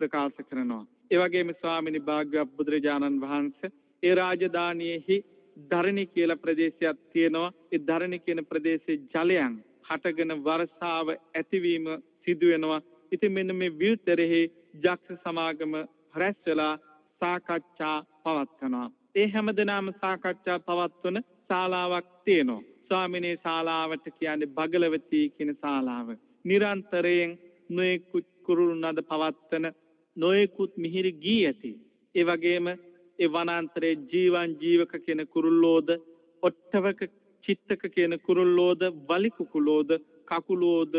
ප්‍රකාශ කරනවා. ඒ වගේම ස්වාමිනී භාග්‍යවත් බුදුරජාණන් වහන්සේ ඒ රාජධානියෙහි ධරණි කියලා ප්‍රදේශයක් තියෙනවා. ඒ ධරණි කියන ප්‍රදේශයේ ජලයන් හටගෙන වර්ෂාව ඇතිවීම සිදු වෙනවා. ඉතින් මෙන්න මේ විල්තරෙහි යක්ෂ සමාගම රැස් වෙලා සාකච්ඡා පවත්වනවා. ඒ හැමදෙනාම සාකච්ඡා පවත්වන ශාලාවක් තියෙනවා. ස්වාමිනේ ශාලාවට කියන්නේ බගලවතී කියන ශාලාව. නිරන්තරයෙන් නොයෙකුත් කුරුළු නද පවත්වන නොයෙකුත් මිහිරි ගී ඇති. ඒ වගේම ඒ වනාන්තරයේ ජීවන් ජීවක කියන කුරුල්ලෝද ඔට්ටවක චිත්තක කියන කුරුල්ලෝද බලි කුකුලෝද කකුලෝද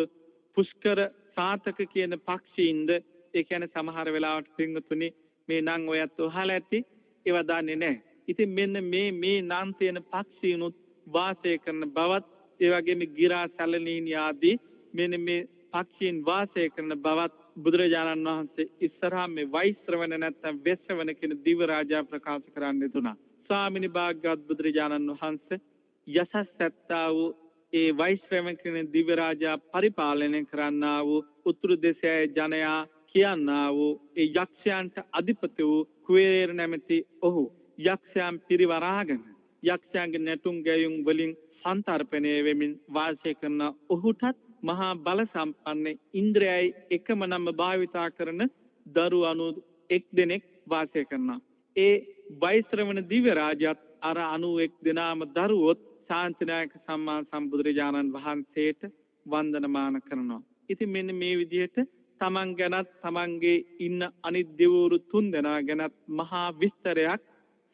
පුෂ්කර සාතක කියන පක්ෂීන්ද ඒ කියන්නේ සමහර වෙලාවට පින්වතුනි මේ නම් ඔයත් අහලා ඇති ඒවා දන්නේ නැහැ. ඉතින් මෙන්න මේ මේ නම් තියෙන පක්ෂීනුත් වාසය කරන බවත් ඒ වගේම ගිරා සැලනීන් ආදී මෙන්න මේ පක්ෂීන් වාසය කරන බවත් බුදුරජාණන් වහන්සේ ඉස්සරහා මේ වෛශ්‍රවණ නැත්තම් වෙස්සවන කියන දිව රාජා ප්‍රකාශ කරන්න දුනා. ස්වාමිනී භාග්‍යවත් බුදුරජාණන් වහන්සේ යසස් ඇත්තා වූ ඒ වෛශ්‍රවණ කියන දිව රාජා පරිපාලනය කරන්නා වූ උතුරු දෙසයේ ජනයා කියන්නා වූ ඒ යක්ෂයන්ට අධිපති වූ කුවේර නැමැති ඔහු යක්ෂයන් පිරිවරාගෙන යක්ෂයන්ගේ නැටුම් ගැයුම් වලින් සන්තරපණය වෙමින් වාසය කරන ඔහුටත් මහා බල සම්පන්න ඉන්ද්‍රයයි එකම නම භාවිතා කරන දරු අනු එක් දෙනෙක් වාසය කරනවා. ඒ වෛශ්‍රවණ දිව්‍ය රාජ්‍යත් අර 91 දෙනාම දරුවොත් ශාන්තිනායක සම්මා සම්බුදුරජාණන් වහන්සේට වන්දනමාන කරනවා. ඉතින් මෙන්න මේ විදිහට තමන් ගැනත් තමන්ගේ ඉන්න අනිත් දෙවරු තුන් දෙනා ගැනත් මහා විස්තරයක්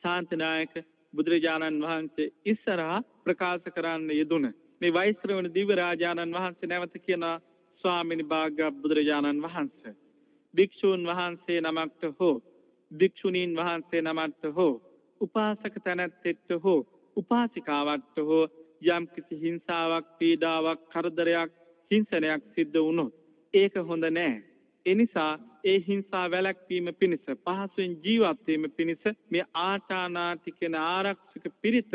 ශාන්තිනායක බුදුරජාණන් වහන්සේ ඉස්සරහා ප්‍රකාශ කරන්න යෙදුන. මේ වෛශ්‍රවණ දිව්‍ය රාජානන් වහන්සේ නැවත කියන ස්වාමිනී භාග්‍ය බුදුරජාණන් වහන්සේ. භික්ෂූන් වහන්සේ නමක්ට හෝ භික්ෂුණීන් වහන්සේ නමක්ට හෝ උපාසක තැනැත්තෙක්ට හෝ උපාසිකාවක්ට හෝ යම් කිසි හිංසාවක් පීඩාවක් කරදරයක් හිංසනයක් සිද්ධ වුණොත් ඒක හොඳ නෑ. එනිසා ඒ හිංසා වැළැක්වීම පිණිස පහසුවෙන් ජීවත් වීම පිණිස මේ ආචානාති කියන ආරක්ෂක පිරිත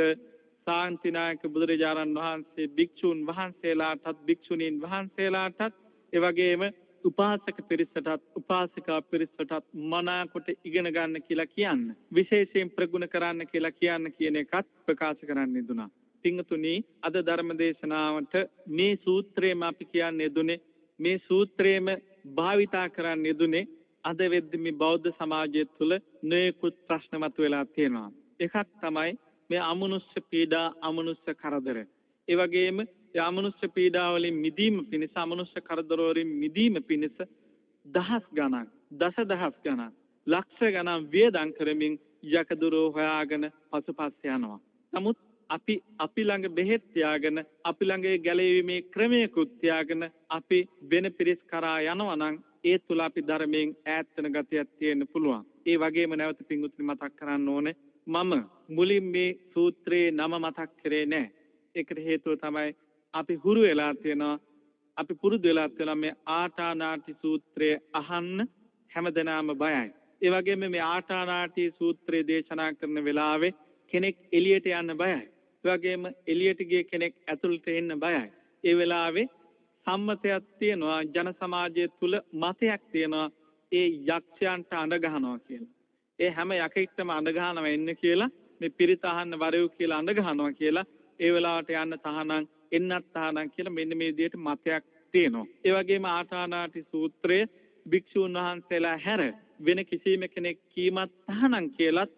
සාන්තිනායක බුදුරජාණන් වහන්සේ භික්ෂූන් වහන්සේලාටත් භික්ෂුණීන් වහන්සේලාටත් එවැගේම උපාසක පිරිසටත් උපාසිකා පිරිසටත් මනාකොට ඉගෙන ගන්න කියලා කියන්න. විශේෂයෙන් ප්‍රගුණ කරන්න කියලා කියන්න කියන එකත් ප්‍රකාශ කරන්න දුනා. පිංතුනි අද ධර්ම දේශනාවට මේ සූත්‍රයම අපි කියන්නේ දුනේ මේ සූත්‍රයේම භාවිතා කරන්න යෙදුනේ අද වෙද්දි මේ බෞද්ධ සමාජය තුළ නොයෙකුත් ප්‍රශ්න මතුවලා තියෙනවා. එකක් තමයි මේ අමනුෂ්‍ය පීඩා අමනුෂ්‍ය කරදර. ඒ වගේම ඒ අමනුෂ්‍ය පීඩා වලින් මිදීම පිණිස අමනුෂ්‍ය කරදර වලින් මිදීම පිණිස දහස් ගණන් දසදහස් ගණන් ලක්ෂ ගණන් වේදම් කරමින් යකදුරෝ හොයාගෙන පසුපස්ස යනවා. නමුත් අපි අපි ළඟ බෙහෙත් තියාගෙන අපි ළඟ ගැලවීමේ ක්‍රමයකුත් තියාගෙන අපි වෙන පිරිස් කරා යනවා නම් ඒ තුල අපි ධර්මයෙන් ඈත් වෙන ගතියක් තියෙන්න පුළුවන්. ඒ වගේම නැවත පිංගුතුනි මතක් කරන්න ඕනේ මම මුලින් මේ සූත්‍රයේ නම මතක් කරේ නැහැ. ඒකට හේතුව තමයි අපි හුරු වෙලා තියෙනවා අපි පුරුදු වෙලා තියෙනවා මේ ආටානාටි සූත්‍රය අහන්න හැමදෙනාම බයයි. ඒ වගේම මේ ආටානාටි සූත්‍රය දේශනා කරන වෙලාවේ කෙනෙක් එළියට යන්න බයයි. වගේම එළියට ගිය කෙනෙක් ඇතුළට එන්න බයයි. ඒ වෙලාවේ සම්මතයක් තියෙනවා ජන සමාජය තුල මතයක් තියෙනවා ඒ යක්ෂයන්ට අඬ ගහනවා කියලා. ඒ හැම යකෙක්ටම අඬ ගහනවා එන්න කියලා මේ පිරිත අහන්න වරයු කියලා අඬ ගහනවා කියලා ඒ වෙලාවට යන්න තහනම් එන්නත් තහනම් කියලා මෙන්න මේ විදිහට මතයක් තියෙනවා. ඒ වගේම ආතානාටි සූත්‍රයේ භික්ෂූන් වහන්සේලා හැර වෙන කිසිම කෙනෙක් කීමත් තහනම් කියලත්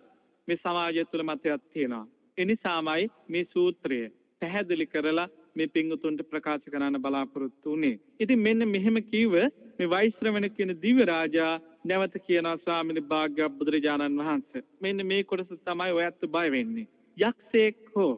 මේ සමාජය තුළ මතයක් තියෙනවා. එනිසාමයි මේ සූත්‍රය පැහැදිලි කරලා මේ පිංගුතුන්ට ප්‍රකාශ කරන්න බලාපොරොත්තු වුණේ. ඉතින් මෙන්න මෙහෙම කිව්ව මේ වෛශ්‍රවණ කියන දිව්‍ය රාජා නැවත කියනවා ස්වාමීන් භාග්‍ය බුදුරජාණන් වහන්සේ. මෙන්න මේ කොටස තමයි ඔයත් බය වෙන්නේ. යක්ෂයෙක් හෝ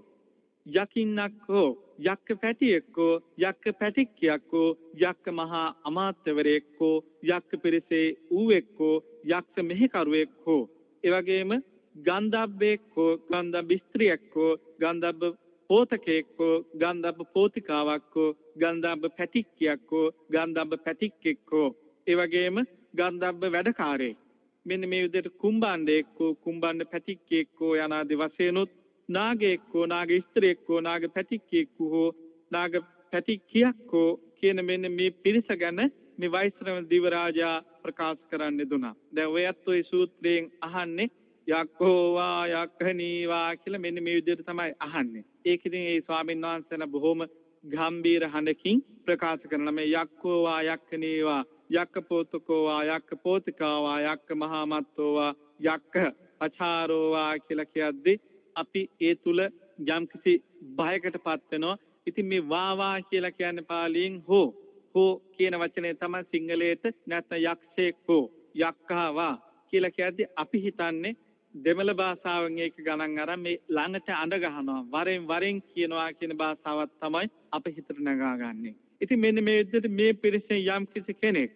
යකින්නක් හෝ යක්ක පැටියෙක් හෝ යක්ක පැටික්කියක් හෝ යක්ක මහා අමාත්‍යවරයෙක් හෝ යක්ක පිරිසේ ඌවෙක් හෝ යක්ෂ මෙහෙකරුවෙක් හෝ එවැගේම ගන්ධබ්බෙක් හෝ ගන්ධබ්බ ස්ත්‍රියක් හෝ ගන්ධබ්බ පෝතකෙක් හෝ ගන්ධබ්බ පෝතිකාවක් හෝ ගන්ධබ්බ පැටික්කියක් හෝ ගන්ධබ්බ පැටික්කෙක් හෝ ඒ වගේම ගන්ධබ්බ වැඩකාරයෙක් මෙන්න මේ විදිහට කුම්බණ්ඩෙක් හෝ කුම්බණ්ඩ පැටික්කෙක් හෝ යනාදී වශයෙන්ුත් නාගයෙක් හෝ නාග ස්ත්‍රියෙක් හෝ නාග පැටික්කියෙක් හෝ නාග පැටික්කියක් හෝ කියන මෙන්න මේ පිරිස ගැන මේ වෛශ්‍රව දිව රාජා ප්‍රකාශ කරන්න දුනා. දැන් ඔයත් ওই සූත්‍රයෙන් අහන්නේ යක්කෝවා යක්ඛනීවා කියලා මෙන්න මේ විදිහට තමයි අහන්නේ. ඒක ඉතින් ඒ ස්වාමීන් වහන්සේලා බොහොම ගම්බීර හඬකින් ප්‍රකාශ කරන මේ යක්කෝවා යක්ඛනීවා යක්ක පෝතකෝවා යක්ක පෝතිකාවා යක්ක මහාමත්තෝවා යක්ක අචාරෝවා කියලා කියද්දී අපි ඒ තුල යම්කිසි බයකටපත් වෙනවා. ඉතින් මේ වාවා කියලා කියන්නේ පාලියෙන් හෝ හෝ කියන වචනේ තමයි සිංහලයේට නැත්නම් යක්ෂයෙක් හෝ යක්කාවා කියලා කියද්දී අපි හිතන්නේ දෙමළ භාෂාවෙන් ඒක ගණන් අරන් මේ ළඟට අඬ ගහනවා වරෙන් වරෙන් කියනවා කියන භාෂාවක් තමයි අපේ හිතට නගාගන්නේ. ඉතින් මෙන්න මේ විදිහට මේ පිරිසෙන් යම් කිසි කෙනෙක්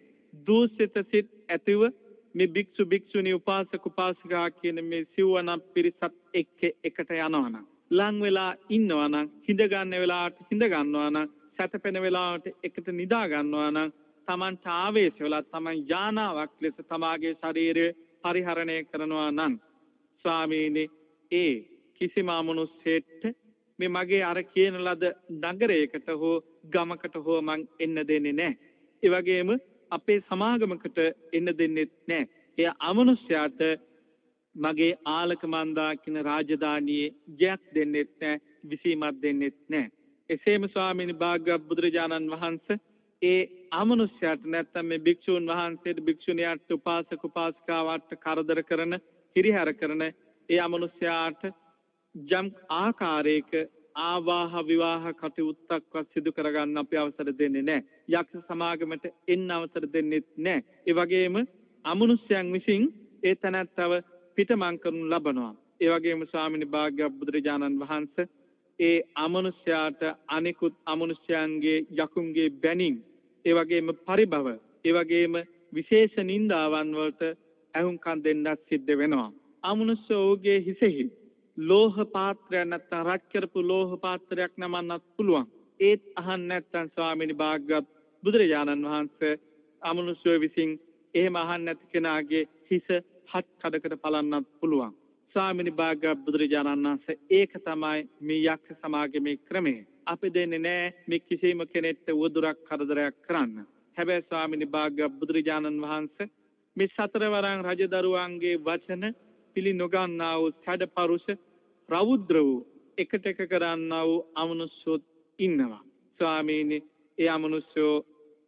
දූෂිත සිත් ඇතිව මේ භික්ෂු භික්ෂුණී උපාසක උපාසිකා කියන මේ සිව්වනම් පිරිසත් එක්ක එකට යනවා නම් ලං වෙලා ඉන්නවා නම් හිඳ ගන්න වෙලාවට හිඳ ගන්නවා නම් සැතපෙන වෙලාවට එකට නිදා ගන්නවා නම් Tamanට ආවේශ වෙලා Taman යානාවක් ලෙස තමාගේ ශරීරය පරිහරණය කරනවා නම් ස්වාමීනි ඒ කිසිම අමනුස්සෙට මේ මගේ අර කියන ලද නගරයකට හෝ ගමකට හෝ මං එන්න දෙන්නේ නැහැ. ඒ වගේම අපේ සමාගමකට එන්න දෙන්නෙත් නැහැ. එය අමනුෂ්‍යයාට මගේ ආලක මන්දා කියන රාජධානියේ ජයක් දෙන්නෙත් නැහැ, විසීමක් දෙන්නෙත් නැහැ. එසේම ස්වාමීනි භාග්‍යවත් බුදුරජාණන් වහන්සේ ඒ අමනුෂ්‍යයාට නැත්තම් මේ භික්ෂූන් වහන්සේට භික්ෂුණියට උපාසක උපාසිකාවට කරදර කරන හිරිහැර කරන ඒ අමනුෂ්‍යයාට යම් ආකාරයක ආවාහ විවාහ කටයුත්තක්වත් සිදු කරගන්න අපි අවසර දෙන්නේ නැහැ. යක්ෂ සමාගමට එන්න අවසර දෙන්නෙත් නැහැ. ඒ වගේම අමනුෂ්‍යයන් විසින් ඒ තැනැත්තව පිටමං කරනු ලබනවා. ඒ වගේම ස්වාමිනී භාග්‍ය බුදුරජාණන් වහන්සේ ඒ අමනුෂ්‍යයාට අනිකුත් අමනුෂ්‍යයන්ගේ යකුන්ගේ බැනින් ඒ වගේම පරිභව ඒ වගේම විශේෂ නින්දාවන් වලට ඇහුම්කන් දෙන්නත් සිද්ධ වෙනවා. අමනුෂ්‍ය ඔහුගේ හිසෙහි ලෝහ පාත්‍රයක් නැත්නම් රත් කරපු ලෝහ පාත්‍රයක් නමන්නත් පුළුවන්. ඒත් අහන්න නැත්නම් ස්වාමීනි භාග්‍යවත් බුදුරජාණන් වහන්සේ අමනුෂ්‍ය විසින් එහෙම අහන්න නැති කෙනාගේ හිස හත් කඩකට පලන්නත් පුළුවන්. ස්වාමිනි භාග්‍යවත් බුදුරජාණන් වහන්සේ ඒක තමයි මේ යක්ෂ සමාගමේ ක්‍රමය. අපි දෙන්නේ නෑ මේ කිසිම කෙනෙක්ට උවදුරක් කරදරයක් කරන්න. හැබැයි ස්වාමිනි භාග්‍යවත් බුදුරජාණන් වහන්සේ මේ සතරවරන් රජදරුවන්ගේ වචන පිළි නොගන්නා වූ සැඩපරුෂ රෞද්‍ර වූ එකට එක කරන්නා වූ අමනුෂ්‍යොත් ඉන්නවා. ස්වාමීනි ඒ අමනුෂ්‍යෝ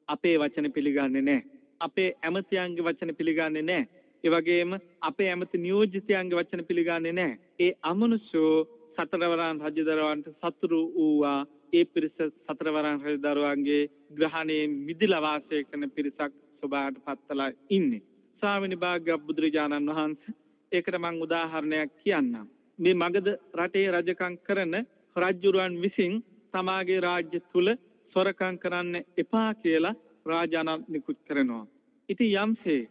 අපේ වචන පිළිගන්නේ නැහැ. අපේ ඇමතියන්ගේ වචන පිළිගන්නේ නැහැ. ඒ වගේම අපේ ඇමති නියෝජිතයන්ගේ වචන පිළිගන්නේ නැහැ. ඒ අමනුෂ්‍යෝ සතරවරන් රජදරුවන්ට සතුරු වූවා ඒ පිරිස සතරවරන් රජදරුවන්ගේ ග්‍රහණයෙන් මිදිලා වාසය කරන පිරිසක් ස්වභාවයට පත්වලා ඉන්නේ. ස්වාමිනී භාග්‍ය බුදුරජාණන් වහන්සේ ඒකට මම උදාහරණයක් කියන්නම්. මේ මගධ රටේ රජකම් කරන රජුරුවන් විසින් තමාගේ රාජ්‍ය තුල සොරකම් කරන්න එපා කියලා රාජානම් නිකුත් කරනවා. ඉතින් යම්සේ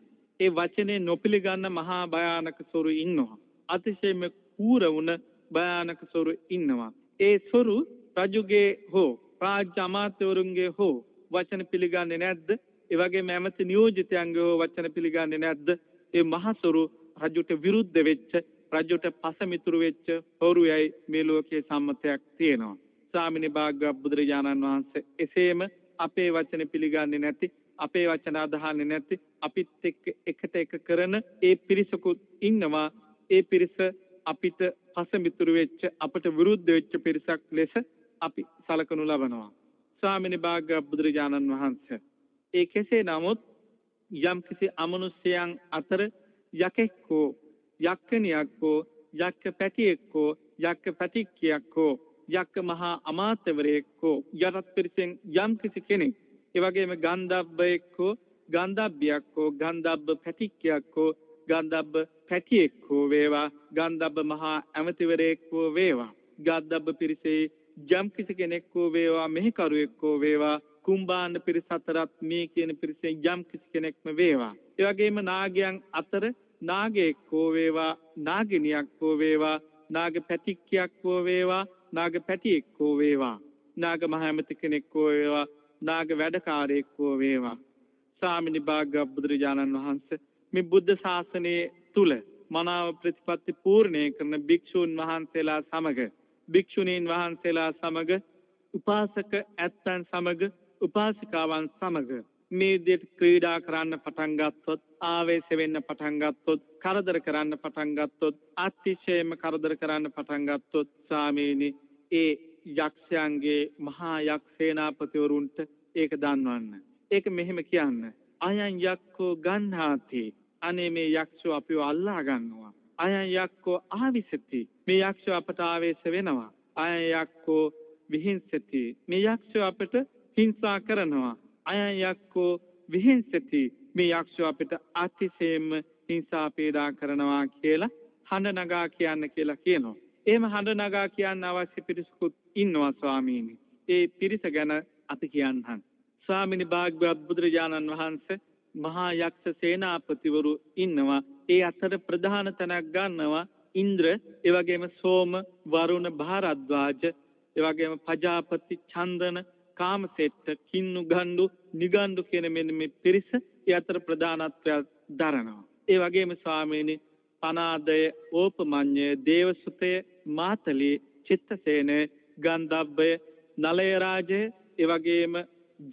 ඒ වචනේ නොපිළගන්න මහා භයානක සොරු ඉන්නවා. අතිශයම කූර වුණ භයානක සොරු ඉන්නවා. ඒ සොරු රජුගේ හෝ රාජ්‍ය අමාත්‍යවරුන්ගේ හෝ වචන පිළිගන්නේ නැද්ද? ඒ වගේම ඇමති නියෝජිතයන්ගේ හෝ වචන පිළිගන්නේ නැද්ද? ඒ මහසොරු රජුට විරුද්ධ වෙච්ච රජුට පසමිතුරු වෙච්ච හොරුයයි මේ ලෝකයේ සම්මතයක් තියෙනවා. ස්වාමිනී භාග්‍ය බුදුරජාණන් වහන්සේ එසේම අපේ වචන පිළිගන්නේ නැති අපේ වචන අදහන්නේ නැති අපිත් එක්ක එකට එක කරන ඒ පිරිසකුත් ඉන්නවා ඒ පිරිස අපිට පසමිතුරු වෙච්ච අපට විරුද්ධ වෙච්ච පිරිසක් ලෙස අපි සලකනු ලබනවා ස්වාමිනී භාග්‍ය බුදුරජාණන් වහන්සේ ඒ කෙසේ නමුත් යම් කිසි අමනුෂ්‍යයන් අතර යකෙක් හෝ යක්කනියක් හෝ යක්ක පැටියෙක් හෝ යක්ක පැටික්කියක් හෝ යක්ක මහා අමාත්‍යවරයෙක් හෝ යටත් පිරිසෙන් යම් කිසි කෙනෙක් ඒ වගේම ගන්ධබ්බයෙක් හෝ ගන්ධබ්බියක් හෝ ගන්ධබ්බ පැටික්කියක් හෝ ගන්ධබ්බ පැටියෙක් හෝ වේවා ගන්ධබ්බ මහා ඇමතිවරයෙක් හෝ වේවා ගන්ධබ්බ පිරිසේ යම් කිසි කෙනෙක් හෝ වේවා මෙහෙකරුවෙක් හෝ වේවා කුම්බාන්න පිරිස අතරත් මේ කියන පිරිසෙන් යම් කිසි කෙනෙක්ම වේවා. ඒ වගේම නාගයන් අතර නාගයෙක් හෝ වේවා නාගිනියක් හෝ වේවා නාග පැටික්කියක් හෝ වේවා නාග පැටියෙක් හෝ වේවා නාග මහමෙති කෙනෙක් හෝ වේවා නාග වැඩකාරයෙක් හෝ වේවා. සාමිනි භාග්‍ය බුදුරජාණන් වහන්සේ මේ බුද්ධ ශාසනයේ තුල මනාව ප්‍රතිපත්ති පූර්ණේ කරන භික්ෂූන් වහන්සේලා සමග භික්ෂුණීන් වහන්සේලා සමග උපාසක ඇත්තන් සමග උපාසිකාවන් සමග මේ විදිහට ක්‍රීඩා කරන්න පටන් ගත්තොත් ආවේශ වෙන්න පටන් ගත්තොත් කරදර කරන්න පටන් ගත්තොත් අතිශයම කරදර කරන්න පටන් ගත්තොත් ස්වාමීනි ඒ යක්ෂයන්ගේ මහා යක් සේනාපතිවරුන්ට ඒක දන්වන්න. ඒක මෙහෙම කියන්න. අයන් යක්කෝ ගන්හාති. අනේ මේ යක්ෂෝ අපිව අල්ලා ගන්නවා. අයන් යක්කෝ ආවිසති. මේ යක්ෂෝ අපට ආවේශ වෙනවා. අයන් යක්කෝ විහිංසති. මේ යක්ෂෝ අපට හිංසා කරනවා. අයන් යක්කෝ විහිංසති. මේ යක්ෂෝ අපිට අතිශයින්ම හිංසා පීඩා කරනවා කියලා හඬ නගා කියන්න කියලා කියනවා. එහෙම හඬ නගා කියන්න අවශ්‍ය පිරිසකුත් ඉන්නවා ස්වාමීනි. ඒ පිරිස ගැන අපි කියන්නම්. ස්වාමිනි භාග්‍යවත් බුදුරජාණන් වහන්සේ මහා යක්ෂ සේනාපතිවරු ඉන්නවා. ඒ අතර ප්‍රධාන තැනක් ගන්නවා ඉන්ද්‍ර, ඒ වගේම සෝම, වරුණ, භාරද්වාජ, ඒ වගේම පජාපති, චන්දන, කාමසෙට්ට, කින්නු ගණ්ඩු, නිගණ්ඩු කියන මෙන්න මේ පිරිස ඒ අතර ප්‍රධානත්වයක් දරනවා. ඒ වගේම ස්වාමීනි පනාදය, ඕපමඤ්ඤය, දේවසුතය, මාතලී, චිත්තසේන, ගන්ධබ්බය, නලය රාජය, ඒ වගේම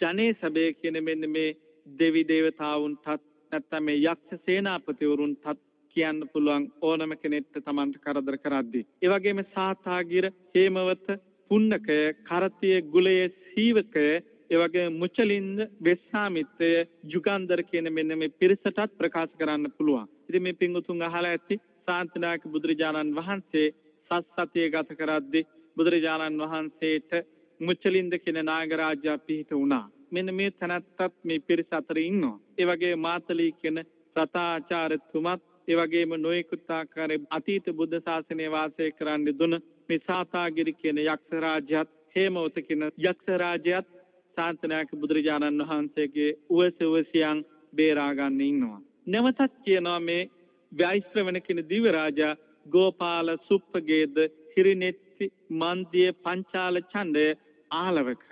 ජනේ සබය කියන මෙන්න මේ දෙවි දේවතාවුන්ටත් නැත්තම් මේ යක්ෂ සේනාපතිවරුන්ටත් කියන්න පුළුවන් ඕනම කෙනෙක්ට Tamanට කරදර කරද්දී. ඒ වගේම සාතාගිර, හේමවත, පුන්නකය, කරතිය, ගුලය, සීවකය, ඒ වගේම මුචලින්ද, වෙස්සාමිත්‍රය, යුගන්ධර කියන මෙන්න මේ පිරිසටත් ප්‍රකාශ කරන්න පුළුවන්. ඉතින් මේ පිංගුතුන් අහලා ඇති සාන්තනායක බුදුරජාණන් වහන්සේ සස්සතිය ගත කරද්දී බුදුරජාණන් වහන්සේට මුචලින්ද කියන නාගරාජයා පිහිට වුණා. මෙන්න මේ තැනත්තත් මේ පිරිස අතර ඉන්නවා. ඒ වගේ මාතලී කියන රතාචාර්යතුමත් ඒ වගේම නොයෙකුත් ආකාරයේ අතීත බුද්ධ ශාසනය වාසය කරන්න දුන මේ සාතාගිරි කියන යක්ෂ රාජ්‍යත් හේමවත කියන යක්ෂ රාජ්‍යත් ශාන්තනායක බුදුරජාණන් වහන්සේගේ උවස උවසියන් බේරා ගන්න ඉන්නවා. නැවතත් කියනවා මේ වෛශ්‍රවණ කියන දිව්‍ය රාජා ගෝපාල සුප්පගේද හිරිනෙත්ති මන්දිය පංචාල ඡණ්ඩය ආලවක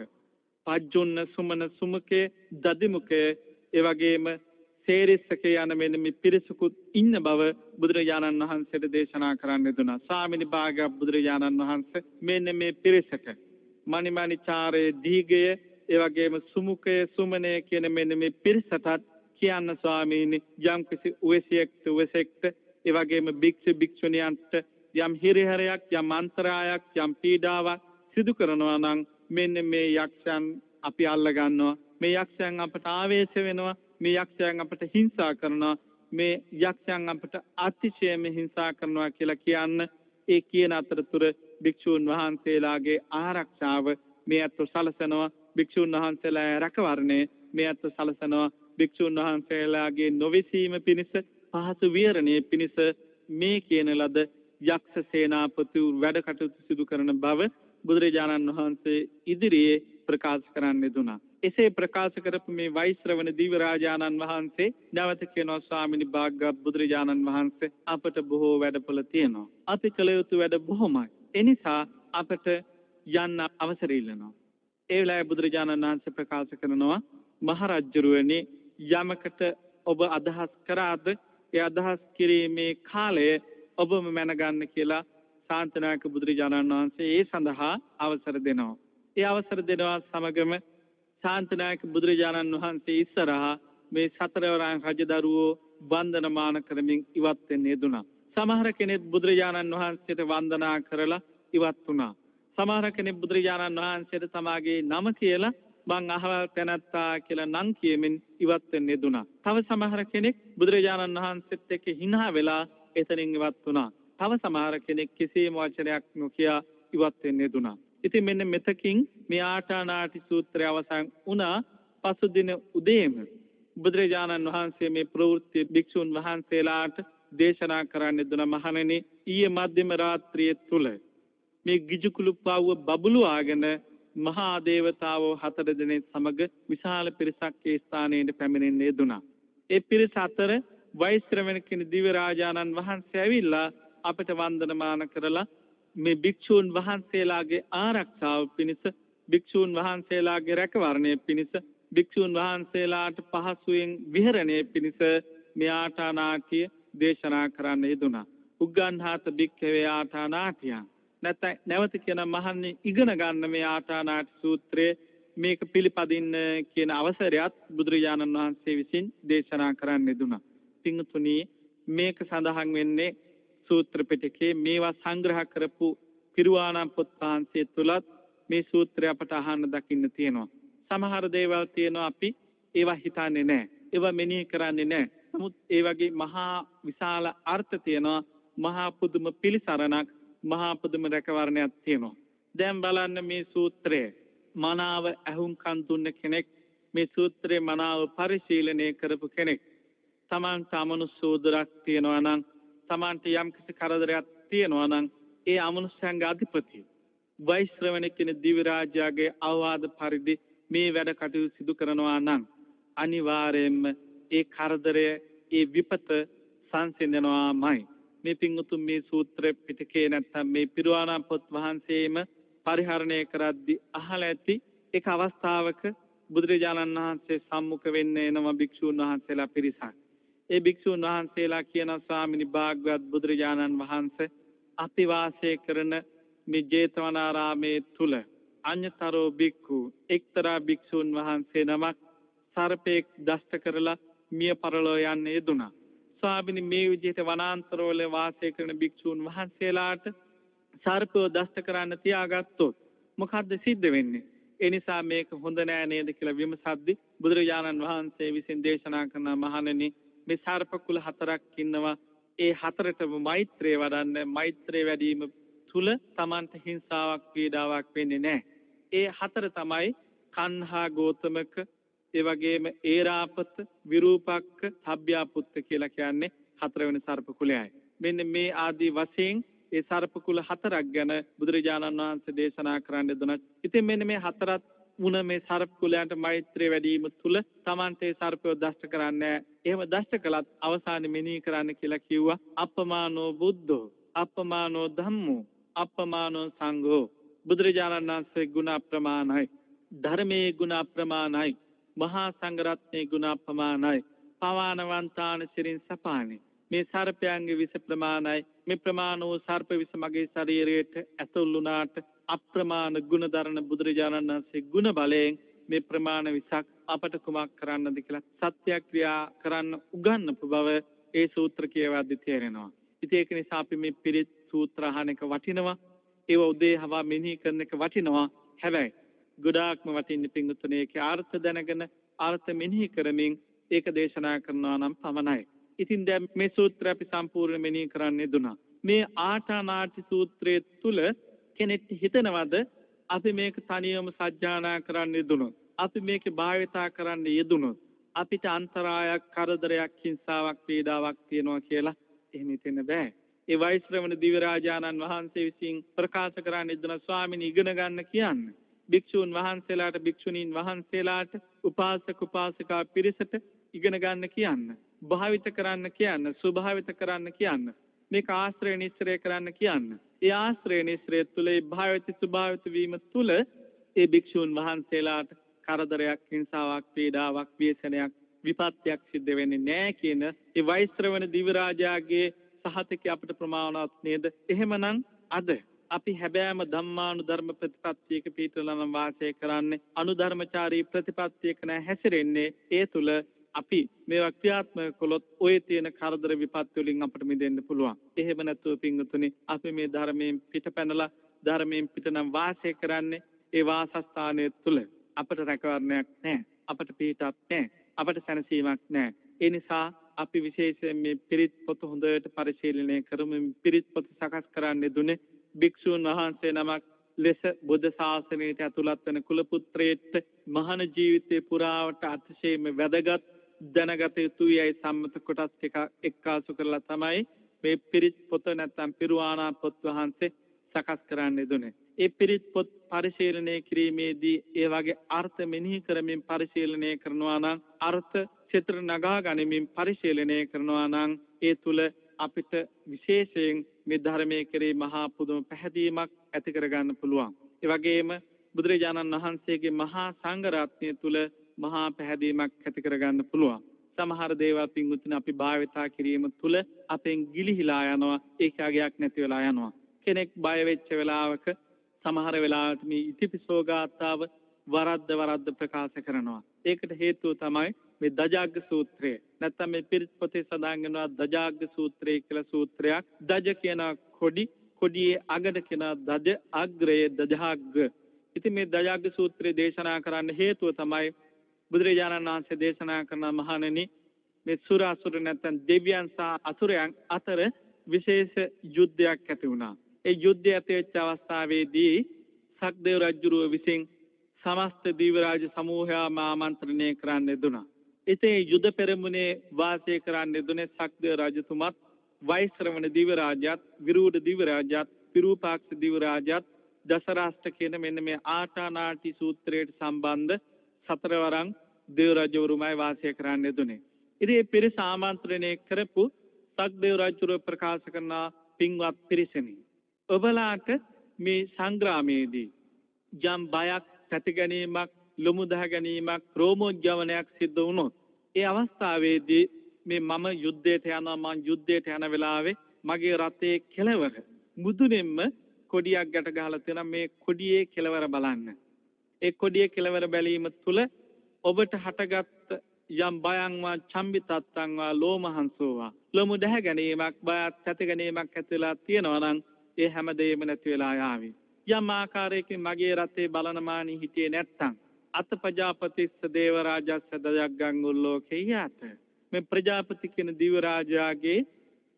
පජ්ජොන්න සුමන සුමකේ දදිමුකේ ඒ වගේම සේරිස්සක යන මෙන්න මේ පිරිසකුත් ඉන්න බව බුදුරජාණන් වහන්සේට දේශනා කරන්න දුනා. සාමිනි භාගයක් බුදුරජාණන් වහන්සේ මෙන්න මේ පිරිසක මණිමණිචාරයේ දීගය ඒ වගේම සුමුකය සුමනය කියන මෙන්න මේ පිරිසටත් කියන්න ස්වාමීනි යම් කිසි උවසෙක්ට උවසෙක්ට ඒ වගේම භික්ෂු භික්ෂුණියන්ට යම් හිරිහැරයක් යම් අන්තරායක් යම් පීඩාවක් සිදු කරනවා නම් මෙන්න මේ යක්ෂයන් අපි අල්ල ගන්නවා මේ යක්ෂයන් අපට ආවේශ වෙනවා මේ යක්ෂයන් අපට හිංසා කරනවා මේ යක්ෂයන් අපට අතිශයම හිංසා කරනවා කියලා කියන්න ඒ කියන අතරතුර භික්ෂූන් වහන්සේලාගේ ආරක්ෂාව මේ අත්ව සලසනවා භික්ෂූන් වහන්සේලා රැකවරණය මේ අත්ව සලසනවා භික්ෂූන් වහන්සේලාගේ නොවිසීම පිණිස පහසු විහරණය පිණිස මේ කියන ලද යක්ෂ සේනාපති වැඩ කටයුතු සිදු කරන බව බුදුරජාණන් වහන්සේ ඉදිරියේ ප්‍රකාශ කරන්න දුනා. එසේ ප්‍රකාශ කරපු මේ වෛශ්‍රවණ දිව රාජානන් වහන්සේ නැවත කියනවා ස්වාමිනී භාග්‍යවත් බුදුරජාණන් වහන්සේ අපට බොහෝ වැඩපොළ තියෙනවා. අපි කළ යුතු වැඩ බොහොමයි. එනිසා අපට යන්න අවසර ඉල්ලනවා. ඒ වෙලාවේ බුදුරජාණන් වහන්සේ ප්‍රකාශ කරනවා මහරජුරුවනි යමකට ඔබ අදහස් කරාද ඒ අදහස් කිරීමේ කාලය ඔබම මැනගන්න කියලා ශාන්තනායක බුදුරජාණන් වහන්සේ ඒ සඳහා අවසර දෙනවා. ඒ අවසර දෙනවා සමගම ශාන්තනායක බුදුරජාණන් වහන්සේ ඉස්සරහා මේ සතරවරන් රජදරුවෝ වන්දනමාන කරමින් ඉවත් වෙන්න යෙදුණා. සමහර කෙනෙක් බුදුරජාණන් වහන්සේට වන්දනා කරලා ඉවත් වුණා. සමහර කෙනෙක් බුදුරජාණන් වහන්සේට තමාගේ නම කියලා මං අහවල් තැනැත්තා කියලා නම් කියමින් ඉවත් වෙන්න යෙදුණා. තව සමහර කෙනෙක් බුදුරජාණන් වහන්සේත් එක්ක hina වෙලා එතනින් ඉවත් වුණා. තව සමහර කෙනෙක් කිසිම වචනයක් නොකිය ඉවත් වෙන්න යෙදුණා. ඉතින් මෙන්න මෙතකින් මේ ආටානාටි සූත්‍රය අවසන් වුණා පසුදින උදේම බුදුරජාණන් වහන්සේ මේ ප්‍රවෘත්ති භික්ෂුන් වහන්සේලාට දේශනා කරන්න දුන මහණෙනි ඊයේ මධ්‍යම රාත්‍රියේ තුල මේ ගිජුකුළු පවුව බබළුවාගෙන මහා දේවතාවෝ හතර දෙනෙක් සමග විශාල පිරිසක් ඒ ස්ථානයේ පැමිණෙන්නේ දුනා. ඒ පිරිස අතර වෛශ්‍රවණ කියන දිව්‍ය රාජානන් වහන්සේ ඇවිල්ලා අපිට වන්දනමාන කරලා මේ භික්ෂූන් වහන්සේලාගේ ආරක්ෂාව පිණිස භික්ෂූන් වහන්සේලාගේ රැකවරණය පිණිස භික්ෂූන් වහන්සේලාට පහසුවෙන් විහරණය පිණිස මේ ආටානාටිය දේශනා කරන්න යෙදුනා. උග්ගන්හාත භික්ඛවේ ආටානාටියං නැත්නම් නැවත කියන මහන්නේ ඉගෙන ගන්න මේ ආටානාටි සූත්‍රයේ මේක පිළිපදින්න කියන අවසරයත් බුදුරජාණන් වහන්සේ විසින් දේශනා කරන්න දුනා. පිංතුණී මේක සඳහන් වෙන්නේ සූත්‍ර පිටකේ මේවා සංග්‍රහ කරපු පිරුවානම් පොත් වහන්සේ තුලත් මේ සූත්‍රය අපට අහන්න දකින්න තියෙනවා. සමහර දේවල් තියෙනවා අපි ඒවා හිතන්නේ නැහැ. ඒවා මෙනෙහි කරන්නේ නැහැ. නමුත් ඒ වගේ මහා විශාල අර්ථ තියෙනවා. මහා පුදුම පිළිසරණක්, මහා පුදුම රැකවරණයක් තියෙනවා. දැන් බලන්න මේ සූත්‍රය මනාව ඇහුම්කන් දුන්න කෙනෙක් මේ සූත්‍රයේ මනාව පරිශීලනය කරපු කෙනෙක් තමන්ට අමනුස්සෝදරක් තියෙනවා නම් තමන්ට යම්කිසි කරදරයක් තියෙනවා නම් ඒ අමනුෂ්‍යයන්ගේ අධිපති වෛශ්‍රවණ කියන දිව්‍ය රාජ්‍යයේ අවවාද පරිදි මේ වැඩ කටයුතු සිදු කරනවා නම් අනිවාර්යයෙන්ම ඒ කරදරය ඒ විපත සංසිඳනවාමයි මේ පිංගුතුන් මේ සූත්‍ර පිටකේ නැත්තම් මේ පිරුවානම් පොත් වහන්සේම පරිහරණය කරද්දී අහලා ඇති එක අවස්ථාවක බුදුරජාණන් වහන්සේ සම්මුඛ වෙන්න එනවා භික්ෂූන් වහන්සේලා පිරිසක්. ඒ භික්ෂූන් වහන්සේලා කියන ස්වාමිනී භාග්‍යවත් බුදුරජාණන් වහන්සේ අපි වාසය කරන මේ ජේතවනාරාමේ තුල අඤ්‍යතරෝ භික්ඛු එක්තරා භික්ෂූන් වහන්සේ නමක් සර්පෙක් දෂ්ට කරලා මිය පරලෝ යන්න යෙදුනා. ස්වාමිනී මේ විදිහට වනාන්තරවල වාසය කරන භික්ෂූන් වහන්සේලාට සර්පව දෂ්ට කරන්න තියාගත්තොත් මොකද්ද සිද්ධ වෙන්නේ? ඒ නිසා මේක හොඳ නෑ නේද කියලා විමසද්දි බුදුරජාණන් වහන්සේ විසින් දේශනා කරන මහණෙනි මේ සර්ප කුල හතරක් ඉන්නවා. ඒ හතරටම මෛත්‍රිය වඩන්න මෛත්‍රිය වැඩිම තුල Tamanta හිංසාවක් පීඩාවක් වෙන්නේ නැහැ. ඒ හතර තමයි කන්හා ගෝතමක ඒ වගේම ඒරාපත විරූපක්ක සබ්භ්‍යාපුත්ත කියලා කියන්නේ හතරවෙනි සර්ප කුලයයි. මෙන්න මේ ආදී වශයෙන් ඒ සර්ප කුල හතරක් ගැන බුදුරජාණන් වහන්සේ දේශනා කරන්න දුනා. ඉතින් මෙන්න මේ හතරත් වුණ මේ සර්ප කුලයන්ට මෛත්‍රිය වැඩිම තුල Tamante සර්පය දෂ්ට කරන්නේ එහෙම දෂ්ට කළත් අවසානයේ මෙනෙහි කරන්න කියලා කිව්වා අප්පමානෝ බුද්ධෝ අප්පමානෝ ධම්මෝ අප්පමානෝ සංඝෝ බුදුරජාණන් වහන්සේ ගුණ අප්‍රමාණයි ධර්මයේ ගුණ අප්‍රමාණයි මහා සංඝරත්නයේ ගුණ අප්‍රමාණයි පවානවන්තාන සිරින් සපානේ මේ සර්පයන්ගේ විස ප්‍රමාණයි මේ ප්‍රමාණ වූ සර්ප විස මගේ ශරීරයට ඇතුල් වුණාට අප්‍රමාණ ගුණ දරන බුදුරජාණන් වහන්සේ ගුණ බලයෙන් මේ ප්‍රමාණ විසක් අපට කුමක් කරන්නද කියලා සත්‍යක්‍රියා කරන්න උගන්වපු බව ඒ සූත්‍ර කියවද්දි තේරෙනවා. ඉතින් ඒක නිසා අපි මේ පිරිත් සූත්‍ර අහන එක වටිනවා. ඒව උදේ හවා මෙනෙහි කරන එක වටිනවා. හැබැයි ගොඩාක්ම වටින්නේ පිංගුතුනේ ඒකේ අර්ථ දැනගෙන අර්ථ මෙනෙහි කරමින් ඒක දේශනා කරනවා නම් පමණයි. ඉතින් දැන් මේ සූත්‍රය අපි සම්පූර්ණ මෙනෙහි කරන්න දුනා. මේ ආටානාටි සූත්‍රයේ තුල කෙනෙක් හිතනවද අපි මේක තනියම සජ්ජානා කරන්න යෙදුණොත් අපි මේක භාවිතා කරන්න යෙදුණොත් අපිට අන්තරායක් කරදරයක් හිංසාවක් පීඩාවක් තියෙනවා කියලා එහෙම හිතෙන්න බෑ. ඒ වෛශ්‍රවණ දිව්‍ය රාජානන් වහන්සේ විසින් ප්‍රකාශ කරන්න යෙදුන ස්වාමීනි ඉගෙන ගන්න කියන්නේ. භික්ෂූන් වහන්සේලාට භික්ෂුණීන් වහන්සේලාට උපාසක උපාසිකා පිරිසට ඉගෙන ගන්න කියන්න. භාවිත කරන්න කියන්න, ස්වභාවිත කරන්න කියන්න. මේක ආශ්‍රය නිස්සරය කරන්න කියන්න. ඒ ආශ්‍රය නිස්සරය තුළ ඒ භාවිත ස්වභාවිත වීම තුළ ඒ භික්ෂූන් වහන්සේලාට කරදරයක්, හිංසාවක්, පීඩාවක්, ව්‍යසනයක්, විපත්‍යක් සිද්ධ වෙන්නේ නැහැ කියන ඒ වෛශ්‍රවණ දිව්‍ය රාජාගේ සහතිකය අපිට ප්‍රමාණවත් නේද? එහෙමනම් අද අපි හැබෑම ධම්මානුධර්ම ප්‍රතිපත්තියක පිටලන වාසය කරන්නේ අනුධර්මචාරී ප්‍රතිපත්තියක නැ හැසිරෙන්නේ ඒ තුල අපි මේවා ක්‍රියාත්මක කළොත් ඔය තියෙන කරදර විපත් වලින් අපිට මිදෙන්න පුළුවන්. එහෙම නැතුව පින්වතුනි අපි මේ ධර්මයෙන් පිටපැනලා ධර්මයෙන් පිටනම් වාසය කරන්නේ ඒ වාසස්ථානය තුල අපට රැකවරණයක් නැහැ. අපට පිටක් නැහැ. අපට සැනසීමක් නැහැ. ඒ නිසා අපි විශේෂයෙන් මේ පිරිත් පොත හොඳට පරිශීලනය කරමු. පිරිත් පොත සකස් කරන්නේ දුන්නේ භික්ෂුන් වහන්සේ නමක් ලෙස බුද්ධ ශාසනයට ඇතුළත් වෙන කුල පුත්‍රයෙක්ට මහාන ජීවිතේ පුරාවට අතිශයම වැදගත් දැනගත යුතුයයි සම්මත කොටස් ටික එක්කාසු කරලා තමයි මේ පිරිත් පොත නැත්නම් පිරුවානා පොත් වහන්සේ සකස් කරන්න දුන්නේ. ඒ පිරිත් පොත් පරිශීලනය කිරීමේදී ඒ වගේ අර්ථ මෙනෙහි කරමින් පරිශීලනය කරනවා නම් අර්ථ චිත්‍ර නගා ගනිමින් පරිශීලනය කරනවා නම් ඒ තුල අපිට විශේෂයෙන් මේ ධර්මයේ කෙරේ මහා පුදුම පැහැදීමක් ඇති කරගන්න පුළුවන්. ඒ වගේම බුදුරජාණන් වහන්සේගේ මහා සංඝ රත්නය තුල මහා පැහැදීමක් ඇති කරගන්න පුළුවන්. සමහර දේවල් පින්වතුනි අපි භාවිතා කිරීම තුළ අපෙන් ගිලිහිලා යනවා ඒක අගයක් නැති වෙලා යනවා. කෙනෙක් බය වෙච්ච වෙලාවක සමහර වෙලාවට මේ ඉතිපිසෝ ගාථාව වරද්ද වරද්ද ප්‍රකාශ කරනවා. ඒකට හේතුව තමයි මේ දජාග්ග සූත්‍රය. නැත්නම් මේ පිරිත් පොතේ සඳහන් වෙනවා දජාග්ග සූත්‍රය කියලා සූත්‍රයක්. දජ කියන කොඩි කොඩියේ අගට කියන දජ අග්‍රයේ දජාග්ග. ඉතින් මේ දජාග්ග සූත්‍රය දේශනා කරන්න හේතුව තමයි බුදුරජාණන් වහන්සේ දේශනා කරන මහණෙනි මේ සුර අසුර නැත්නම් දෙවියන් සහ අසුරයන් අතර විශේෂ යුද්ධයක් ඇති වුණා. ඒ යුද්ධය ඇති වෙච්ච අවස්ථාවේදී සක්දේව රජුරුව විසින් සමස්ත දීවරාජ සමූහයාම ආමන්ත්‍රණය කරන්න දුනා. ඉතින් යුද පෙරමුණේ වාසය කරන්න දුනේ සක්දේව රජතුමත් වෛශ්‍රවණ දිවරාජත් විරූඪ දිවරාජත් විරූපාක්ෂ දිවරාජත් දසරාෂ්ට්‍ර කියන මෙන්න මේ ආටානාටි සූත්‍රයට සම්බන්ධ සතරවරන් දේව රජවරුමයි වාසය කරන්න දුනේ. ඉතින් මේ පිරිස ආමන්ත්‍රණය කරපු සක්දේව රජුරුව ප්‍රකාශ කරන පින්වත් පිරිසනි. ඔබලාට මේ සංග්‍රාමයේදී යම් බයක් තැති ගැනීමක් ලොමු දහ ගැනීමක් රෝමෝද්‍යවනයක් සිද්ධ වුණොත් ඒ අවස්ථාවේදී මේ මම යුද්ධයට යනවා මං යුද්ධයට යන වෙලාවේ මගේ රථයේ කෙළවර මුදුනෙන්ම කොඩියක් ගැට ගහලා තියෙනවා මේ කොඩියේ කෙළවර බලන්න. ඒ කොඩියේ කෙළවර බැලීම තුල ඔබට හටගත් යම් බයංවා චම්බිතත්තංවා ලෝමහංසෝවා ලොමු දැහ ගැනීමක් බයත් ඇති ගැනීමක් ඇතිලා තියෙනවා නම් ඒ හැමදේම නැති වෙලා යාවි. යම් ආකාරයකින් මගේ රටේ බලනමානී හිටියේ නැත්තම් අත ප්‍රජාපතිස්ස දේවරාජස්ස දයග්ගං උල්ලෝකේයාත මේ ප්‍රජාපති කියන දිව රාජාගේ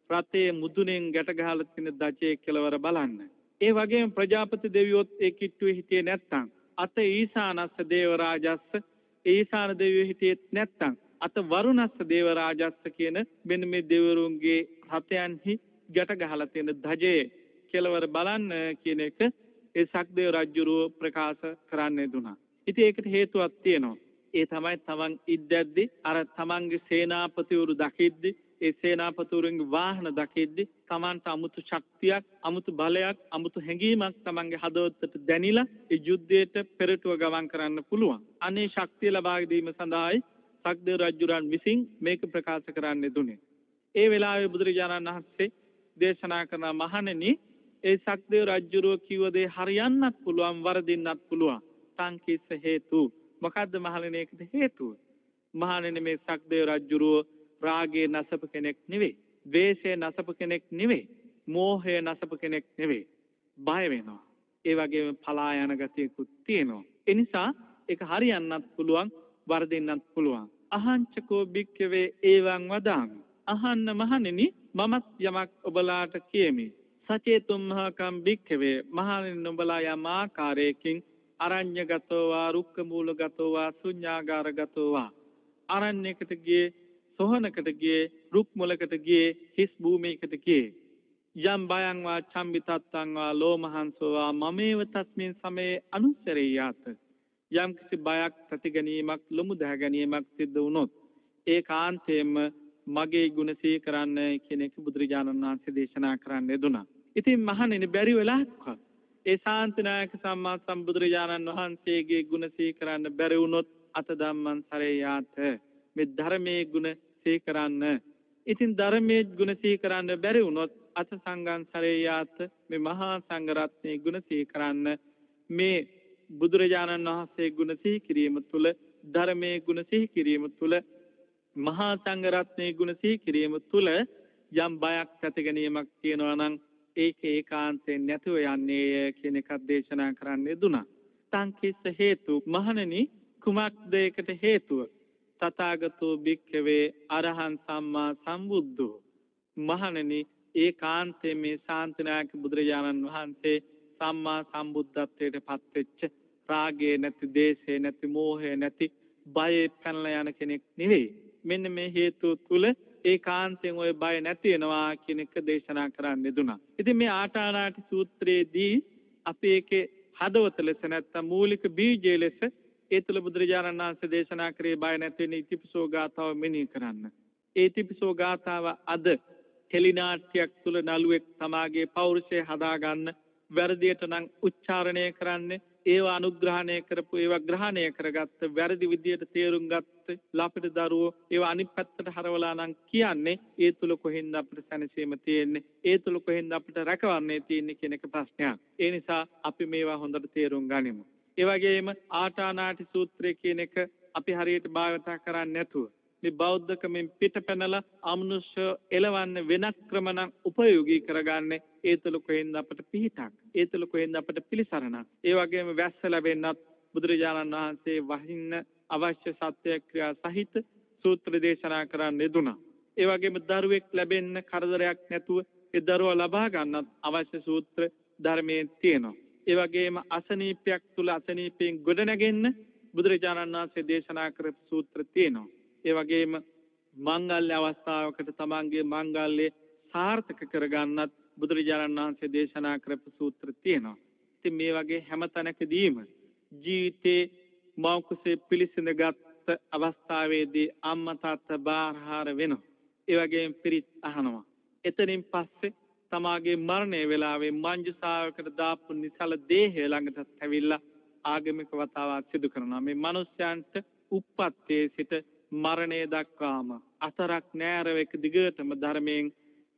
රතේ මුදුනෙන් ගැට ගහලා තියෙන දචේ කෙලවර බලන්න. ඒ වගේම ප්‍රජාපති දෙවියොත් ඒ කිට්ටුවේ හිටියේ නැත්තම් අත ඊසානස්ස දේවරාජස්ස ඊසාන දෙවියෝ හිටියෙත් නැත්තම් අත වරුණස්ස දේවරාජස්ස කියන මෙන්න මේ දෙවරුන්ගේ රතයන්හි ගැට ගහලා තියෙන ධජයේ කෙලවර බලන්න කියන එක ඒ සක්දේව රජුරුව ප්‍රකාශ කරන්න දුනා. ඉතින් ඒකට හේතුවක් තියෙනවා. ඒ තමයි තමන් ඉද්දැද්දි අර තමන්ගේ සේනාපතිවරු දකිද්දි ඒ සේනාපතිවරුන්ගේ වාහන දකිද්දි තමන්ට අමුතු ශක්තියක් අමුතු බලයක් අමුතු හැඟීමක් තමන්ගේ හදවතට දැනිලා ඒ යුද්ධයට පෙරටුව ගමන් කරන්න පුළුවන්. අනේ ශක්තිය ලබා ගැනීම සඳහායි සක්දේව රජුරන් විසින් මේක ප්‍රකාශ කරන්න දුන්නේ. ඒ වෙලාවේ බුදුරජාණන් වහන්සේ දේශනා කරන මහණෙනි ඒ සක්දේව රජුරුව කිව්ව දේ හරියන්නත් පුළුවන් වරදින්නත් පුළුවන්. සංකීර්ෂ හේතු මොකද්ද මහණෙනි ඒකට හේතුව? මහණෙනි මේ සක්දේව රජුරුව රාගයේ නසප කෙනෙක් නෙවෙයි. ද්වේෂයේ නසප කෙනෙක් නෙවෙයි. මෝහයේ නසප කෙනෙක් නෙවෙයි. බය වෙනවා. ඒ වගේම පලා යන ගතියකුත් තියෙනවා. ඒ නිසා ඒක හරියන්නත් පුළුවන් වරදින්නත් පුළුවන්. අහංචකෝ භික්කවේ ඒවං වදාමි. අහන්න මහණෙනි මමත් යමක් ඔබලාට කියමි. සචේතුම්හකම් භික්කවේ මහණෙනි නුඹලා යම් ආකාරයකින් අරඤ්‍යගතෝවා රුක්කමූලගතෝවා ශුඤ්ඤාගාරගතෝවා අරණ්‍යයකට ගියේ සොහනකට ගියේ රුක් මුලකට ගියේ හිස් භූමියකට ගියේ. යම් බයං වා චම්බිතත්තං වා ලෝමහංසෝවා මමේව තස්මින් සමේ අනුසරෙයාත යම් කිසි බයක් ප්‍රති ගැනීමක් ලොමු දැහ ගැනීමක් සිද්ධ වුණොත් ඒ කාන්තේම මගේ ගුණ සිහි කරන්න කියන එක බුදුරජාණන් වහන්සේ දේශනා කරන්න යෙදුනා. ඉතින් මහණෙනි බැරි වෙලාවක්වත් ඒ ශාන්තිනායක සම්මා සම්බුදුරජාණන් වහන්සේගේ ගුණ සිහි කරන්න බැරි වුණොත් අත ධම්මං සරේයාත මේ ධර්මයේ ගුණ සිහි කරන්න. ඉතින් ධර්මයේ ගුණ සිහි කරන්න බැරි වුණොත් අත සංඝං සරේයාත මේ මහා සංඝරත්නයේ ගුණ සිහි කරන්න මේ බුදුරජාණන් වහන්සේ ගුණ සිහි කිරීම තුළ ධර්මයේ ගුණ සිහි කිරීම තුළ මහා සංඝරත්නයේ ගුණ සිහි කිරීම තුළ යම් බයක් ඇති ගැනීමක් තියෙනවා නම් ඒක ඒකාන්තයෙන් නැතුව යන්නේ කියන එකක් දේශනා කරන්න යෙදුනා. සංකිස්ස හේතු මහණෙනි කුමක්ද ඒකට හේතුව? තථාගතෝ භික්ඛවේ අරහං සම්මා සම්බුද්ධෝ මහණෙනි ඒකාන්තයෙන් මේ ශාන්තිනායක බුදුරජාණන් වහන්සේ සම්මා සම්බුද්ධත්වයට පත්වෙච්ච රාගය නැති, දේශේ නැති, මෝහය නැති, බය පැනලා යන කෙනෙක් නෙවෙයි. මෙන්න මේ හේතු තුල ඒකාන්තයෙන් ওই බය නැති වෙනවා කියන එක දේශනා කරන්න දුනා. ඉතින් මේ ආටානාටි සූත්‍රයේදී අපි ඒකේ හදවත ලෙස නැත්තම් මූලික බීජය ලෙස ඒ තුළ බුදුරජාණන් වහන්සේ දේශනා කරේ බය නැති වෙන ඉතිපිසෝ ගාථාව මෙනෙහි කරන්න. ඒ ඉතිපිසෝ ගාථාව අද හෙලිනාට්‍යයක් තුළ නළුවෙක් තමාගේ පෞරුෂය හදාගන්න වැරදියට නම් උච්චාරණය කරන්නේ ඒවා අනුග්‍රහණය කරපු ඒවා ග්‍රහණය කරගත්ත වැරදි විදියට තේරුම් ගත්ත ලාපිට දරුවෝ ඒවා අනිත් පැත්තට හරවලා නම් කියන්නේ ඒ තුල කොහෙන්ද අපිට සැනසීම තියෙන්නේ ඒ තුල කොහෙන්ද අපිට රැකවන්නේ තියෙන්නේ කියන එක ප්‍රශ්නයක්. ඒ නිසා අපි මේවා හොඳට තේරුම් ගනිමු. ඒ වගේම ආටානාටි සූත්‍රය කියන එක අපි හරියට භාවිතා කරන්නේ නැතුව මේ බෞද්ධකමෙන් පිටපැනලා අමනුෂ්‍ය එලවන්න වෙනත් ක්‍රම නම් උපයෝගී කරගන්නේ ඒ තුළ කොහෙන්ද අපට පිහිටක් ඒ තුළ කොහෙන්ද අපට පිළිසරණක්. ඒ වගේම වැස්ස ලැබෙන්නත් බුදුරජාණන් වහන්සේ වහින්න අවශ්‍ය සත්‍ය ක්‍රියා සහිත සූත්‍ර දේශනා කරන්න යෙදුණා. ඒ වගේම දරුවෙක් ලැබෙන්න කරදරයක් නැතුව ඒ දරුවා ලබා ගන්නත් අවශ්‍ය සූත්‍ර ධර්මයේ තියෙනවා. ඒ වගේම අසනීපයක් තුල අසනීපයෙන් ගොඩනැගෙන්න බුදුරජාණන් වහන්සේ දේශනා කරපු සූත්‍ර තියෙනවා. ඒ වගේම මංගල්‍ය අවස්ථාවකට තමන්ගේ මංගල්‍ය සාර්ථක කරගන්නත් බුදුරජාණන් වහන්සේ දේශනා කරපු සූත්‍ර තියෙනවා. ඉතින් මේ වගේ හැම තැනකදීම ජීවිතේ මෞකසේ පිළිසිඳගත් අවස්ථාවේදී අම්මා තාත්තා බාරහාර වෙනවා. ඒ වගේම පිරිත් අහනවා. එතනින් පස්සේ තමාගේ මරණය වෙලාවේ මංජු ශාවකට දාපු නිසල දේහය ළඟට ඇවිල්ලා ආගමික වතාවක් සිදු කරනවා. මේ මිනිස්යන්ට උප්පත්තේ සිට මරණය දක්වාම අතරක් නෑරව එක දිගටම ධර්මයෙන්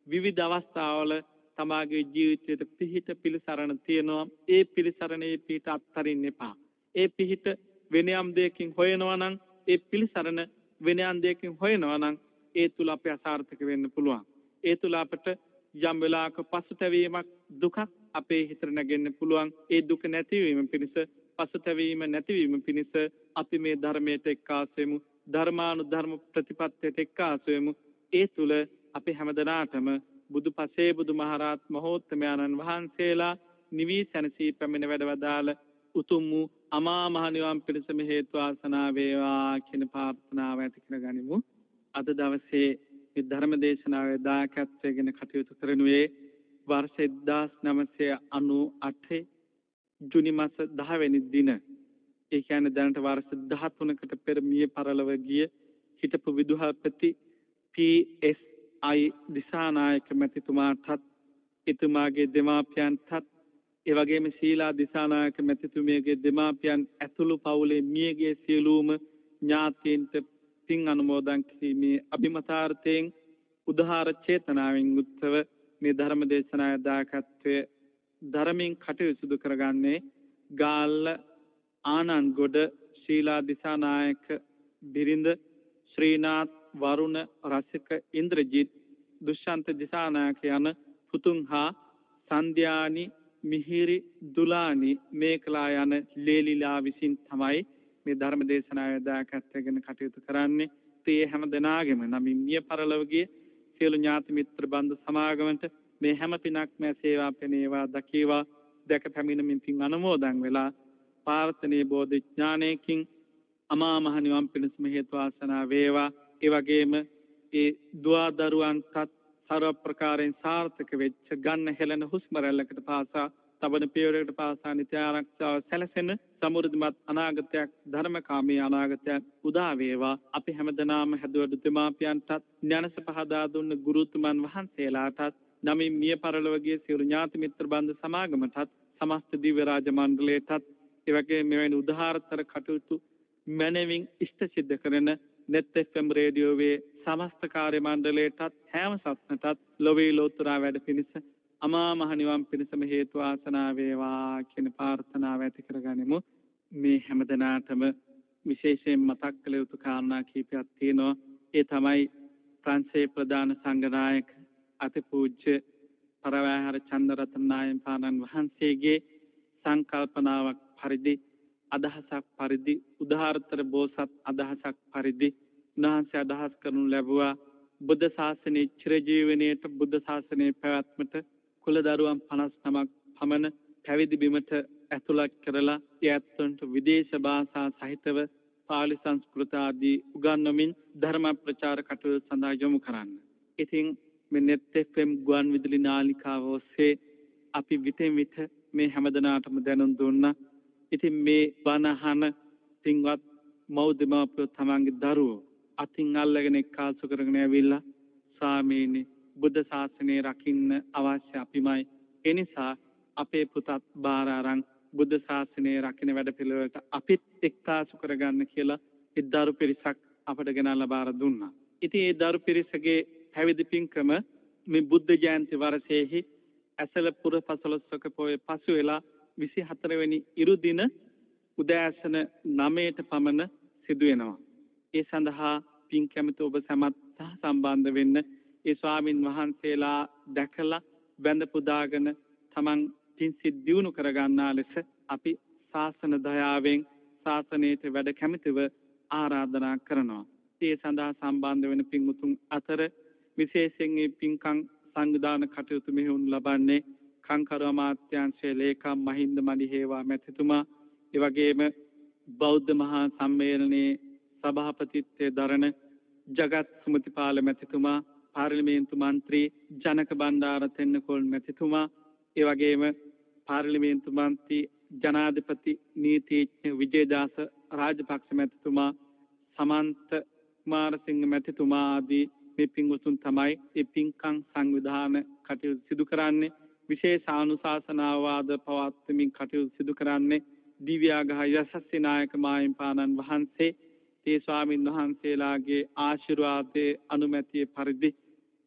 විවිධ අවස්ථාවල තමාගේ ජීවිතයට පිහිට පිළිසරණ තියෙනවා. ඒ පිළිසරණේ පිහිට අත්හරින්න එපා. ඒ පිහිට වෙනයම් දෙයකින් හොයනවා නම් ඒ පිළිසරණ වෙනයම් දෙයකින් හොයනවා නම් ඒ තුල අපි අසාර්ථක වෙන්න පුළුවන්. ඒ තුල අපට යම් වෙලාවක පසුතැවීමක් දුකක් අපේ හිතට නැගෙන්න පුළුවන්. ඒ දුක නැතිවීම පිණිස පසුතැවීම නැතිවීම පිණිස අපි මේ ධර්මයට එක්කාසෙමු ධර්මානුධර්ම ප්‍රතිපත්තියට එක්කාසෙමු ඒ තුල අපි හැමදෙනාටම බුදු පසේ බුදු මහරහත් මහෝත්තමයන්න් වහන්සේලා නිවී සැනසී පැමිණ වැඩවදාළ උතුම් වූ අමා මහ නිවන් පිණසම හේතු ආසනා වේවා කියන ප්‍රාර්ථනාව ඇති කරගනිමු අද දවසේ මේ ධර්ම දේශනාවේ දායකත්වයෙන් කටයුතු කරනුවේ වර්ෂ 1998 ජුනි මාස 10 වෙනි දින. ඒ කියන්නේ දැනට වර්ෂ 13කට පෙර මිය පරලව ගිය හිටපු විදුහල්පති පී.එස්.අයි දිසානායක මැතිතුමාටත් එතුමාගේ දෙමාපියන්ටත් ඒ වගේම ශීලා දිසානායක මැතිතුමියගේ දෙමාපියන් ඇතුළු පවුලේ මියගේ සියලුම ඥාතීන්ට පින් අනුමෝදන් කිරීමේ අභිමතාර්ථයෙන් උදාාර චේතනාවෙන් යුක්තව මේ ධර්ම දේශනාවේ දායකත්වයේ ධර්මයෙන් කටයුතු සිදු කරගන්නේ ගාල්ල ආනන්ගොඩ ශීලා දිසානායක බිරිඳ ශ්‍රීනාත් වරුණ රසික ඉන්ද්‍රජිත් දුෂ්‍යන්ත දිසානායක යන පුතුන් හා සන්ධ්‍යානි මිහිරි දුලානි මේකලා යන ලේලිලා විසින් තමයි මේ ධර්ම දේශනාවේ දායකත්වයෙන් කටයුතු කරන්නේ. ඒ හැම දෙනාගේම නමින් මිය පරලොවගේ සියලු ඥාති මිත්‍ර බන්ධු සමාගමන්ට මේ හැම පිනක්ම සේවා පෙනේවා දකීවා දැක පැමිණමින් පින් අනුමෝදන් වෙලා ප්‍රාර්ථනීය බෝධි ඥානයකින් අමා මහ නිවන් පිණසම හේතු වාසනා වේවා ඒ වගේම ඒ දුවා දරුවන්ටත් සර්ව ප්‍රකාරයෙන් සාර්ථක වෙච්ච ගන්න හෙළන හුස්ම රැල්ලකට පාසා තබන පියවරකට පාසා නිත්‍ය ආරක්ෂාව සැලසෙන සමෘද්ධිමත් අනාගතයක් ධර්මකාමී අනාගතයක් උදා වේවා. අපි හැමදෙනාම හැදුවඩු දෙමාපියන්ටත් ඥානස පහදා දුන්න ගුරුතුමන් වහන්සේලාටත් නමින් මිය පරලොවගේ සියලු ඥාති මිත්‍ර බන්ධ සමාගමටත් සමස්ත දිව්‍ය රාජ මණ්ඩලයටත් එවැගේ මෙවැනි උදාහරතර කටයුතු මැනවින් ඉෂ්ට සිද්ධ කරන නෙත් FM රේඩියෝවේ සමස්ත කාර්ය මණ්ඩලයටත් හැම සත්නටත් ලොවේ ලෝතුරා වැඩ පිණිස අමා මහ නිවන් පිණිසම හේතු ආසනා වේවා කියන ප්‍රාර්ථනාව ඇති කරගනිමු. මේ හැමදෙනාටම විශේෂයෙන් මතක් කළ යුතු කාරණා කීපයක් තියෙනවා. ඒ තමයි ප්‍රංශේ ප්‍රධාන සංඝනායක අතිපූජ්‍ය පරවෑහර චන්දරතන නායකයන් වහන්සේගේ සංකල්පනාවක් පරිදි අදහසක් පරිදි උදාහරතර බෝසත් අදහසක් පරිදි උන්වහන්සේ අදහස් කරනු ලැබුවා බුද්ධ ශාසනයේ චිරජීවනයේට බුද්ධ ශාසනයේ පැවැත්මට කුල දරුවන් 59ක් පමණ පැවිදි බිමට ඇතුළත් කරලා යැත්තන්ට විදේශ භාෂා සහිතව පාලි සංස්කෘත ආදී උගන්වමින් ධර්ම ප්‍රචාර කටයුතු සඳහා යොමු කරන්න. ඉතින් මේ net FM ගුවන් විදුලි නාලිකාව ඔස්සේ අපි විතෙන් විට මේ හැමදෙනාටම දැනුම් දුන්නා. ඉතින් මේ බණහන පින්වත් මෞදමාපියෝ තමන්ගේ දරුවෝ අතින් අල්ලගෙන එක්කාසු කරගෙන ඇවිල්ලා ස්වාමීනි බුද්ධ ශාසනය රකින්න අවශ්‍ය අපිමයි. ඒ නිසා අපේ පුතත් බාර අරන් බුද්ධ ශාසනය රකින්න වැඩපිළිවෙලට අපිත් එක්කාසු කරගන්න කියලා ඒ දරු පිරිසක් අපට ගෙනල්ලා බාර දුන්නා. ඉතින් ඒ දරු පිරිසගේ පැවිදි පින්කම මේ බුද්ධ ජයන්ති වර්ෂයේහි ඇසල පුර පසළොස්වක පොය පසු වෙලා 24 වෙනි ඉරු දින උදෑසන 9ට පමණ සිදු වෙනවා. ඒ සඳහා පින් කැමති ඔබ සැමත් සම්බන්ධ වෙන්න ඒ ස්වාමින් වහන්සේලා දැකලා වැඳ පුදාගෙන තමන් පින් සිත් දියුණු කරගන්නා ලෙස අපි ශාසන දයාවෙන් ශාසනයට වැඩ කැමතිව ආරාධනා කරනවා. ඒ සඳහා සම්බන්ධ වෙන පින්වුතුන් අතර විශේෂයෙන් මේ පින්කම් සංවිධාන කටයුතු මෙහෙයුම් ලබන්නේ කංකර අමාත්‍යාංශයේ ලේකම් මහින්ද මණිහේවා මැතිතුමා ඒ වගේම බෞද්ධ මහා සම්මේලනයේ සභාපතිත්වයේ දරන ජගත් සුමතිපාල මැතිතුමා පාර්ලිමේන්තු මන්ත්‍රී ජනක බණ්ඩාර තෙන්නකෝන් මැතිතුමා ඒ වගේම පාර්ලිමේන්තු මන්ත්‍රී ජනාධිපති නීතිඥ විජේදාස රාජපක්ෂ මැතිතුමා සමන්ත කුමාරසිංහ මැතිතුමා ආදී මේ පින්වතුන් තමයි මේ පින්කම් සංවිධාන කටයුතු සිදු කරන්නේ. විශේෂ ආනුශාසනාවාද පවත්වමින් කටයුතු සිදු කරන්නේ දිව්‍යාගහ යසස්සේ නායක මාහිම්පාණන් වහන්සේ. තේ ස්වාමින් වහන්සේලාගේ ආශිර්වාදයේ අනුමැතිය පරිදි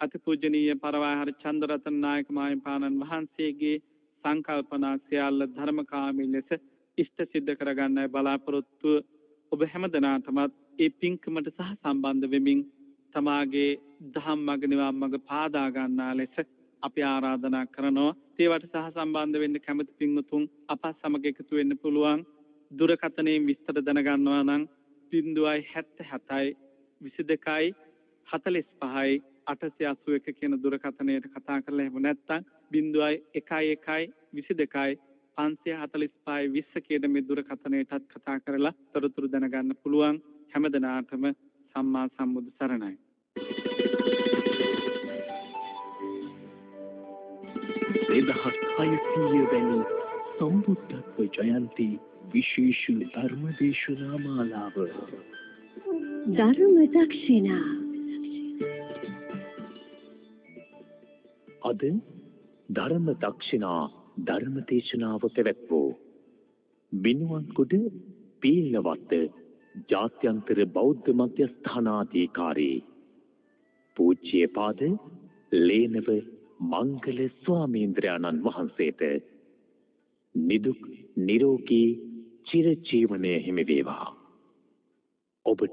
අතිපූජනීය පරවාහර චන්දරතන නායක මාහිම්පාණන් වහන්සේගේ සංකල්පනා සියල්ල ධර්මකාමී ලෙස ඉෂ්ට සිද්ධ කරගන්නයි බලාපොරොත්තු ඔබ හැමදෙනාටමත් ඒ පින්කමට සහ සම්බන්ධ වෙමින් තමාගේ දහම් මඟ නිවන් මඟ පාදා ගන්නා ලෙස අපි ආරාධනා කරනවා. ඒවට සහ සම්බන්ධ වෙන්න කැමති පින්වතුන් අප සමග එකතු වෙන්න පුළුවන්. දුරකථනයෙන් විස්තර දැනගන්නවා නම් 077යි 22යි 45යි 881 කියන දුරකථනයට කතා කරලා එහෙම නැත්නම් 0111 22යි 545 20 කියන මේ දුරකථනයටත් කතා කරලා තොරතුරු දැනගන්න පුළුවන් හැමදෙනාටම සම්මා සම්බුදු සරණයි දෙදහස් හයසීය වැනි සම්බුද්ධත්ව ජයන්ති විශේෂ ධර්ම දේශනා මාලාව ධර්ම දක්ෂිනා අද ධර්ම දක්ෂිනා ධර්ම දේශනාව පැවැත්වූ මිනුවන්කුඩ පීලවත්ත ජාත්‍යන්තර බෞද්ධ මධ්‍යස්ථානාධිකාරී පූජ්‍යපාද ලේනව මංගල ස්වාමීන්ද්‍රයාණන් වහන්සේට නිදුක් නිරෝගී චිරජීවනය හිමි වේවා. ඔබට